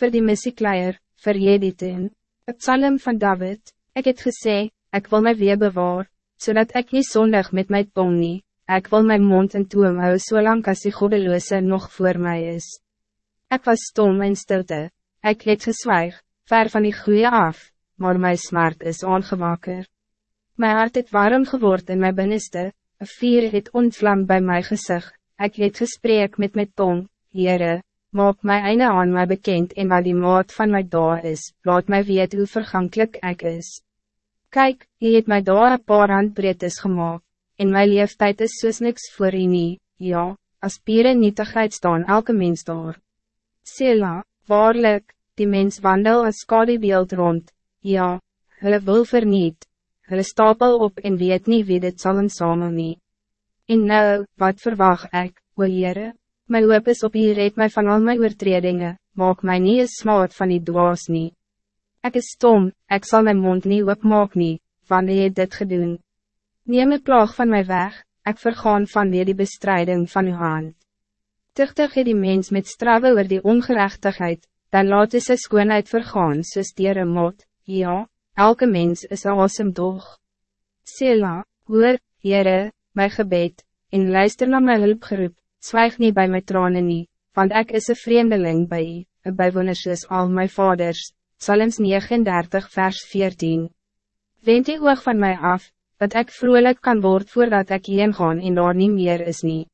voor die missiekleier, voor Jeditun, het psalm van David, ik het gesê, ik wil mij weer bewaar, zodat ik niet zondig met mijn tong nie, ik wil mijn mond en toem hou zolang als die godeloze nog voor mij is. Ik was stom en stilte, ik het gezwijg, ver van die goeie af, maar mijn smart is ongewakker. Mijn hart het warm geword in mijn binnenste, een vier het ontvlam bij mijn gezicht, ik het gesprek met mijn tong, Heere, maak my einde aan my bekend en wat die maat van my daar is, laat my weet hoe vergankelijk ik is. Kijk, je het my daar een paar handbreedtes gemaakt, en my leeftijd is soos niks voor u nie, ja, as pieren nietigheid staan elke mens daar. Sela, waarlik, die mens wandel as skadebeeld rond, ja, hulle wil verniet, hulle stapel op en weet niet wie dit zal samen nie. En nou, wat verwacht ik, o Heere? My hoop is op hier red my van al my oortredinge, maak my nie een smaad van die dwaas nie. Ek is stom, ek zal mijn mond niet opmaak nie, wanneer jy dit gedoen. Neem een plaag van mij weg, ik vergaan van weer die bestrijding van uw hand. Tuchtig het die mens met strawe oor die ongerechtigheid, dan laat is sy skoonheid vergaan soos dier een mot, ja, elke mens is een awesome dog. Sela, hoor, Heere, my gebed, en luister na my hulpgeroep, Zwijg niet bij mijn tranen niet, want ik is een vreemdeling bij u, een bijwoner soos al mijn vaders, Psalms 39 vers 14. Wend die oog van mij af, dat ik vrolijk kan worden voordat ik heen gaan en daar niet meer is niet.